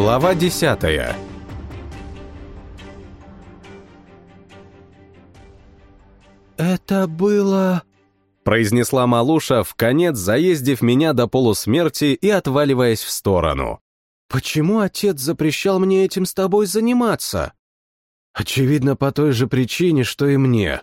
Глава десятая «Это было...» произнесла Малуша, в конец заездив меня до полусмерти и отваливаясь в сторону. «Почему отец запрещал мне этим с тобой заниматься?» Очевидно, по той же причине, что и мне.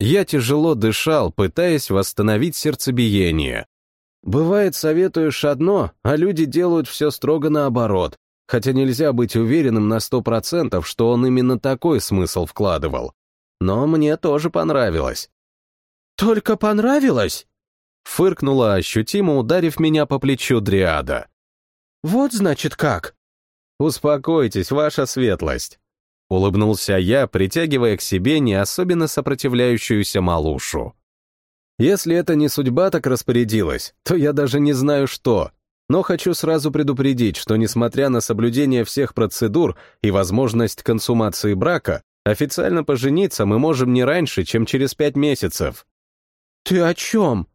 Я тяжело дышал, пытаясь восстановить сердцебиение. Бывает, советуешь одно, а люди делают все строго наоборот, хотя нельзя быть уверенным на сто процентов, что он именно такой смысл вкладывал. Но мне тоже понравилось. «Только понравилось?» Фыркнула, ощутимо ударив меня по плечу Дриада. «Вот значит как!» «Успокойтесь, ваша светлость!» Улыбнулся я, притягивая к себе не особенно сопротивляющуюся малушу. Если это не судьба так распорядилась, то я даже не знаю что. Но хочу сразу предупредить, что несмотря на соблюдение всех процедур и возможность консумации брака, официально пожениться мы можем не раньше, чем через пять месяцев. «Ты о чем?»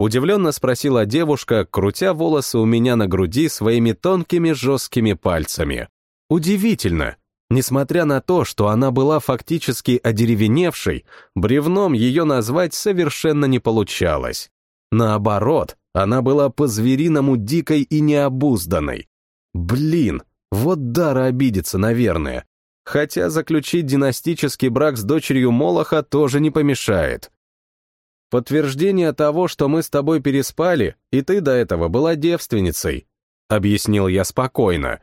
Удивленно спросила девушка, крутя волосы у меня на груди своими тонкими жесткими пальцами. Удивительно, Несмотря на то, что она была фактически одеревеневшей, бревном ее назвать совершенно не получалось. Наоборот, она была по-звериному дикой и необузданной. Блин, вот Дара обидится, наверное. Хотя заключить династический брак с дочерью Молоха тоже не помешает. Подтверждение того, что мы с тобой переспали, и ты до этого была девственницей, объяснил я спокойно.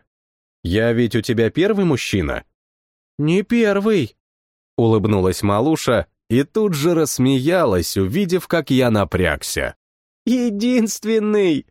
«Я ведь у тебя первый мужчина?» «Не первый», — улыбнулась Малуша и тут же рассмеялась, увидев, как я напрягся. «Единственный!»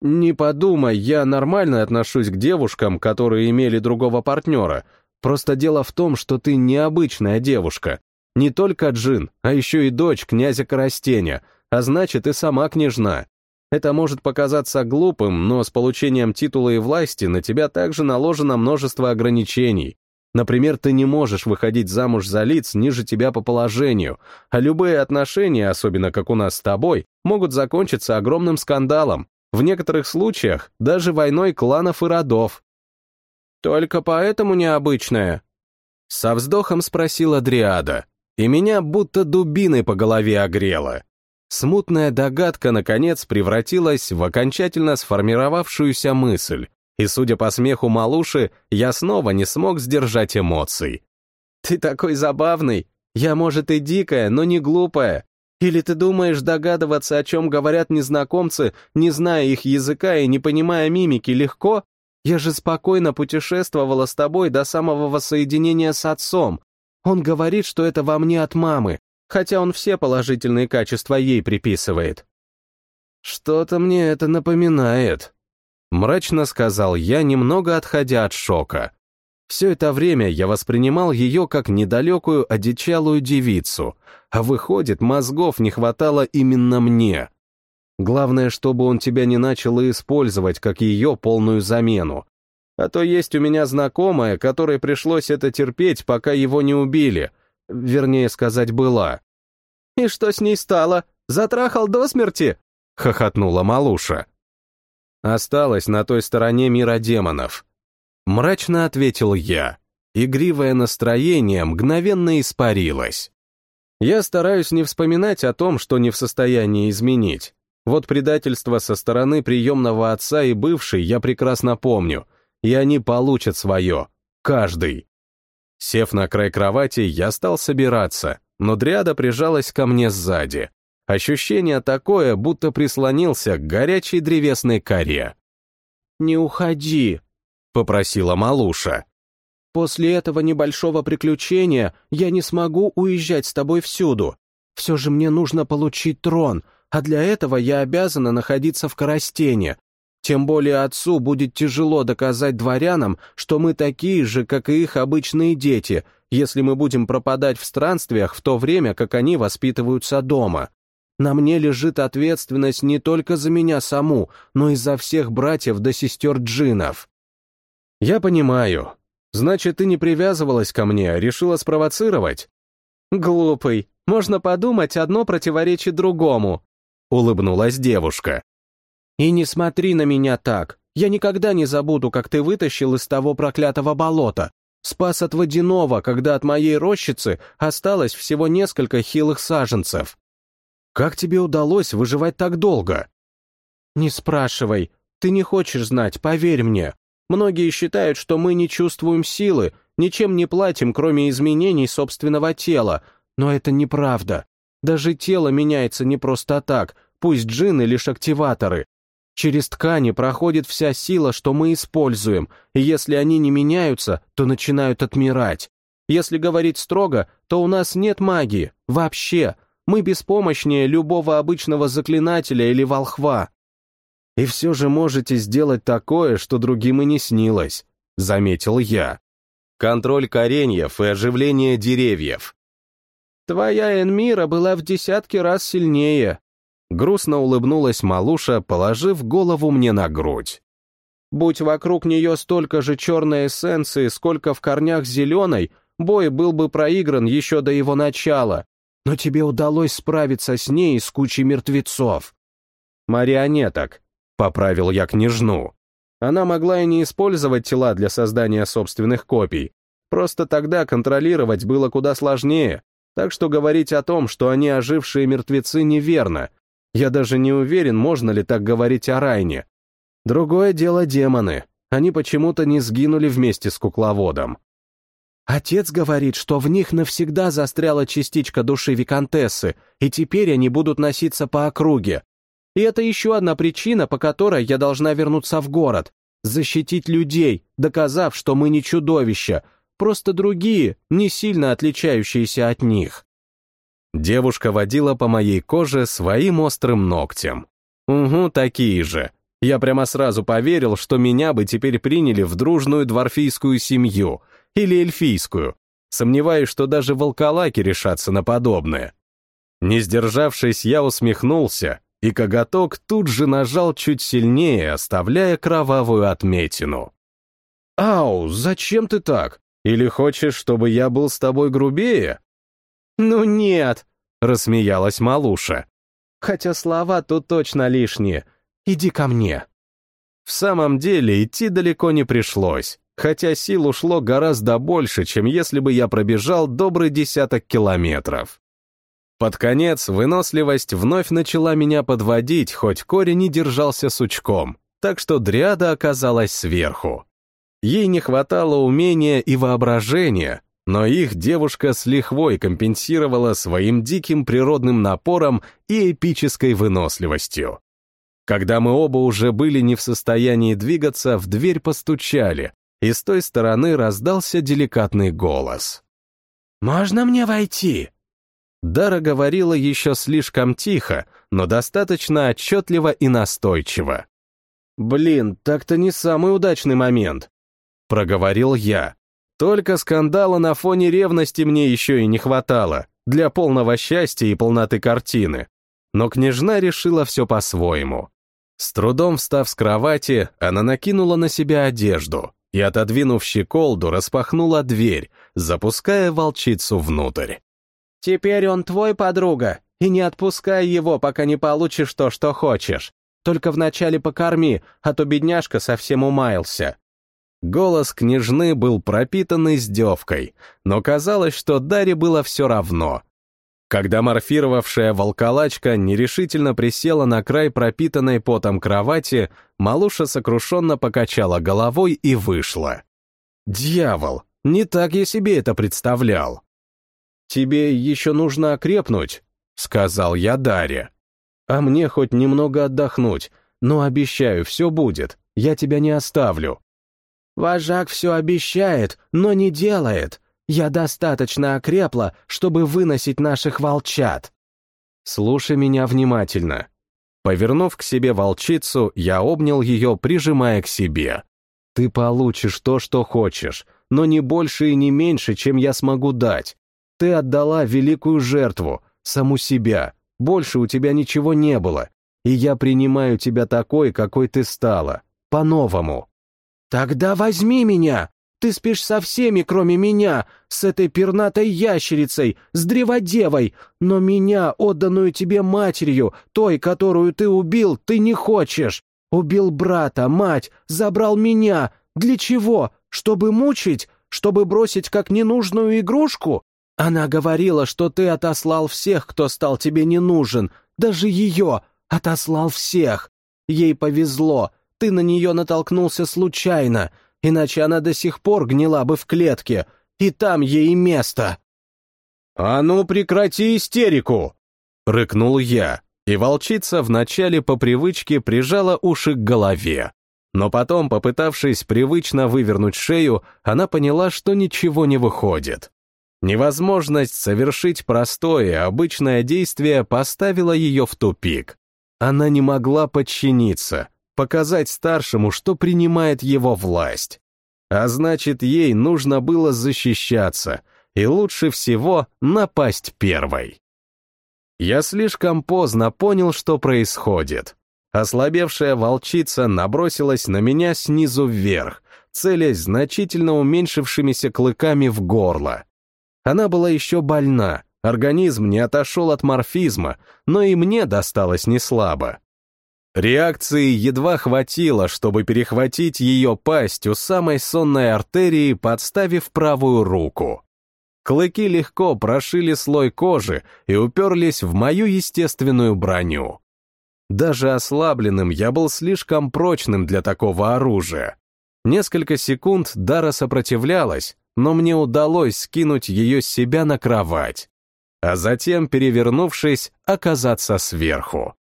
«Не подумай, я нормально отношусь к девушкам, которые имели другого партнера. Просто дело в том, что ты необычная девушка. Не только Джин, а еще и дочь князя Коростеня, а значит и сама княжна. Это может показаться глупым, но с получением титула и власти на тебя также наложено множество ограничений. Например, ты не можешь выходить замуж за лиц ниже тебя по положению, а любые отношения, особенно как у нас с тобой, могут закончиться огромным скандалом, в некоторых случаях даже войной кланов и родов. «Только поэтому необычное?» Со вздохом спросила Дриада, и меня будто дубиной по голове огрело. Смутная догадка, наконец, превратилась в окончательно сформировавшуюся мысль, и, судя по смеху малуши, я снова не смог сдержать эмоций. «Ты такой забавный! Я, может, и дикая, но не глупая. Или ты думаешь догадываться, о чем говорят незнакомцы, не зная их языка и не понимая мимики, легко? Я же спокойно путешествовала с тобой до самого воссоединения с отцом. Он говорит, что это во мне от мамы, хотя он все положительные качества ей приписывает. «Что-то мне это напоминает», — мрачно сказал я, немного отходя от шока. Все это время я воспринимал ее как недалекую одичалую девицу, а выходит, мозгов не хватало именно мне. Главное, чтобы он тебя не начал использовать как ее полную замену. А то есть у меня знакомая, которой пришлось это терпеть, пока его не убили — Вернее сказать, была. «И что с ней стало? Затрахал до смерти?» — хохотнула Малуша. Осталась на той стороне мира демонов. Мрачно ответил я. Игривое настроение мгновенно испарилось. Я стараюсь не вспоминать о том, что не в состоянии изменить. Вот предательство со стороны приемного отца и бывшей я прекрасно помню, и они получат свое, каждый. Сев на край кровати, я стал собираться, но Дриада прижалась ко мне сзади. Ощущение такое, будто прислонился к горячей древесной коре. «Не уходи», — попросила Малуша. «После этого небольшого приключения я не смогу уезжать с тобой всюду. Все же мне нужно получить трон, а для этого я обязана находиться в Коростене, тем более отцу будет тяжело доказать дворянам, что мы такие же, как и их обычные дети, если мы будем пропадать в странствиях в то время, как они воспитываются дома. На мне лежит ответственность не только за меня саму, но и за всех братьев да сестер Джинов. Я понимаю. Значит, ты не привязывалась ко мне, а решила спровоцировать? Глупый. Можно подумать, одно противоречит другому. Улыбнулась девушка. И не смотри на меня так. Я никогда не забуду, как ты вытащил из того проклятого болота. Спас от водяного, когда от моей рощицы осталось всего несколько хилых саженцев. Как тебе удалось выживать так долго? Не спрашивай. Ты не хочешь знать, поверь мне. Многие считают, что мы не чувствуем силы, ничем не платим, кроме изменений собственного тела. Но это неправда. Даже тело меняется не просто так, пусть джины лишь активаторы. Через ткани проходит вся сила, что мы используем, и если они не меняются, то начинают отмирать. Если говорить строго, то у нас нет магии, вообще. Мы беспомощнее любого обычного заклинателя или волхва. И все же можете сделать такое, что другим и не снилось, заметил я. Контроль кореньев и оживление деревьев. Твоя Энмира была в десятки раз сильнее, Грустно улыбнулась Малуша, положив голову мне на грудь. Будь вокруг нее столько же черной эссенции, сколько в корнях зеленой, бой был бы проигран еще до его начала. Но тебе удалось справиться с ней и с кучей мертвецов. Марионеток, — поправил я княжну. Она могла и не использовать тела для создания собственных копий. Просто тогда контролировать было куда сложнее, так что говорить о том, что они ожившие мертвецы, неверно. Я даже не уверен, можно ли так говорить о Райне. Другое дело демоны. Они почему-то не сгинули вместе с кукловодом. Отец говорит, что в них навсегда застряла частичка души Викантессы, и теперь они будут носиться по округе. И это еще одна причина, по которой я должна вернуться в город, защитить людей, доказав, что мы не чудовища, просто другие, не сильно отличающиеся от них. Девушка водила по моей коже своим острым ногтем. Угу, такие же. Я прямо сразу поверил, что меня бы теперь приняли в дружную дворфийскую семью или эльфийскую. Сомневаюсь, что даже волколаки решатся на подобное. Не сдержавшись, я усмехнулся, и коготок тут же нажал чуть сильнее, оставляя кровавую отметину. «Ау, зачем ты так? Или хочешь, чтобы я был с тобой грубее?» «Ну нет», — рассмеялась Малуша. «Хотя слова тут точно лишние. Иди ко мне». В самом деле идти далеко не пришлось, хотя сил ушло гораздо больше, чем если бы я пробежал добрый десяток километров. Под конец выносливость вновь начала меня подводить, хоть корень не держался сучком, так что дриада оказалась сверху. Ей не хватало умения и воображения, но их девушка с лихвой компенсировала своим диким природным напором и эпической выносливостью. Когда мы оба уже были не в состоянии двигаться, в дверь постучали, и с той стороны раздался деликатный голос. «Можно мне войти?» Дара говорила еще слишком тихо, но достаточно отчетливо и настойчиво. «Блин, так-то не самый удачный момент», — проговорил я. Только скандала на фоне ревности мне еще и не хватало, для полного счастья и полноты картины. Но княжна решила все по-своему. С трудом встав с кровати, она накинула на себя одежду и, отодвинув щеколду, распахнула дверь, запуская волчицу внутрь. «Теперь он твой, подруга, и не отпускай его, пока не получишь то, что хочешь. Только вначале покорми, а то бедняжка совсем умаялся». Голос княжны был пропитан издевкой, но казалось, что Даре было все равно. Когда морфировавшая волколачка нерешительно присела на край пропитанной потом кровати, Малуша сокрушенно покачала головой и вышла. «Дьявол! Не так я себе это представлял!» «Тебе еще нужно окрепнуть», — сказал я Даре. «А мне хоть немного отдохнуть, но обещаю, все будет, я тебя не оставлю». Вожак все обещает, но не делает. Я достаточно окрепла, чтобы выносить наших волчат. Слушай меня внимательно. Повернув к себе волчицу, я обнял ее, прижимая к себе. Ты получишь то, что хочешь, но не больше и не меньше, чем я смогу дать. Ты отдала великую жертву, саму себя. Больше у тебя ничего не было. И я принимаю тебя такой, какой ты стала. По-новому. «Тогда возьми меня! Ты спишь со всеми, кроме меня, с этой пернатой ящерицей, с древодевой, но меня, отданную тебе матерью, той, которую ты убил, ты не хочешь. Убил брата, мать, забрал меня. Для чего? Чтобы мучить? Чтобы бросить как ненужную игрушку? Она говорила, что ты отослал всех, кто стал тебе не нужен. Даже ее отослал всех. Ей повезло, ты на нее натолкнулся случайно, иначе она до сих пор гнила бы в клетке, и там ей место. «А ну прекрати истерику!» — рыкнул я, и волчица вначале по привычке прижала уши к голове. Но потом, попытавшись привычно вывернуть шею, она поняла, что ничего не выходит. Невозможность совершить простое, обычное действие поставила ее в тупик. Она не могла подчиниться, показать старшему, что принимает его власть. А значит, ей нужно было защищаться, и лучше всего напасть первой. Я слишком поздно понял, что происходит. Ослабевшая волчица набросилась на меня снизу вверх, целясь значительно уменьшившимися клыками в горло. Она была еще больна, организм не отошел от морфизма, но и мне досталось неслабо. Реакции едва хватило, чтобы перехватить ее пасть у самой сонной артерии, подставив правую руку. Клыки легко прошили слой кожи и уперлись в мою естественную броню. Даже ослабленным я был слишком прочным для такого оружия. Несколько секунд Дара сопротивлялась, но мне удалось скинуть ее с себя на кровать, а затем, перевернувшись, оказаться сверху.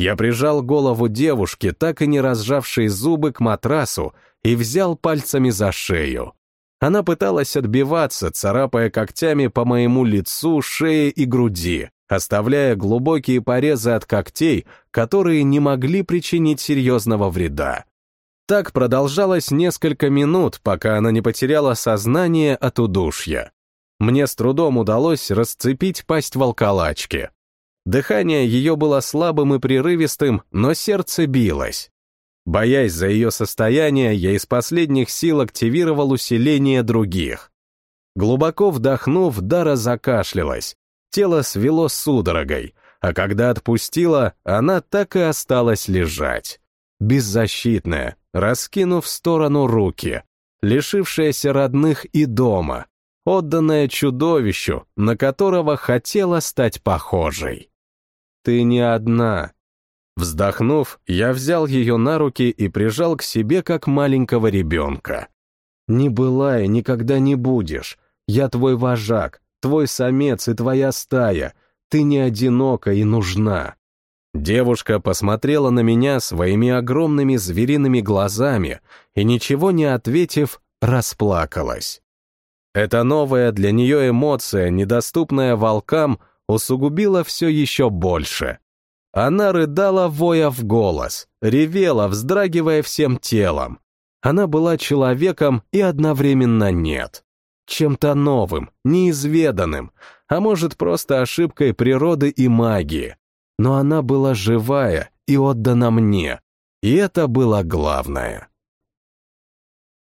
Я прижал голову девушки, так и не разжавшей зубы к матрасу, и взял пальцами за шею. Она пыталась отбиваться, царапая когтями по моему лицу, шее и груди, оставляя глубокие порезы от когтей, которые не могли причинить серьезного вреда. Так продолжалось несколько минут, пока она не потеряла сознание от удушья. Мне с трудом удалось расцепить пасть волколачки. Дыхание ее было слабым и прерывистым, но сердце билось. Боясь за ее состояние, я из последних сил активировал усиление других. Глубоко вдохнув, Дара закашлялась. Тело свело судорогой, а когда отпустила, она так и осталась лежать. Беззащитная, раскинув в сторону руки, лишившаяся родных и дома, отданная чудовищу, на которого хотела стать похожей. «Ты не одна», Вздохнув, я взял ее на руки и прижал к себе, как маленького ребенка. «Не была и никогда не будешь. Я твой вожак, твой самец и твоя стая. Ты не одинока и нужна». Девушка посмотрела на меня своими огромными звериными глазами и, ничего не ответив, расплакалась. Эта новая для нее эмоция, недоступная волкам, усугубила все еще больше. Она рыдала, воя в голос, ревела, вздрагивая всем телом. Она была человеком и одновременно нет. Чем-то новым, неизведанным, а может просто ошибкой природы и магии. Но она была живая и отдана мне, и это было главное.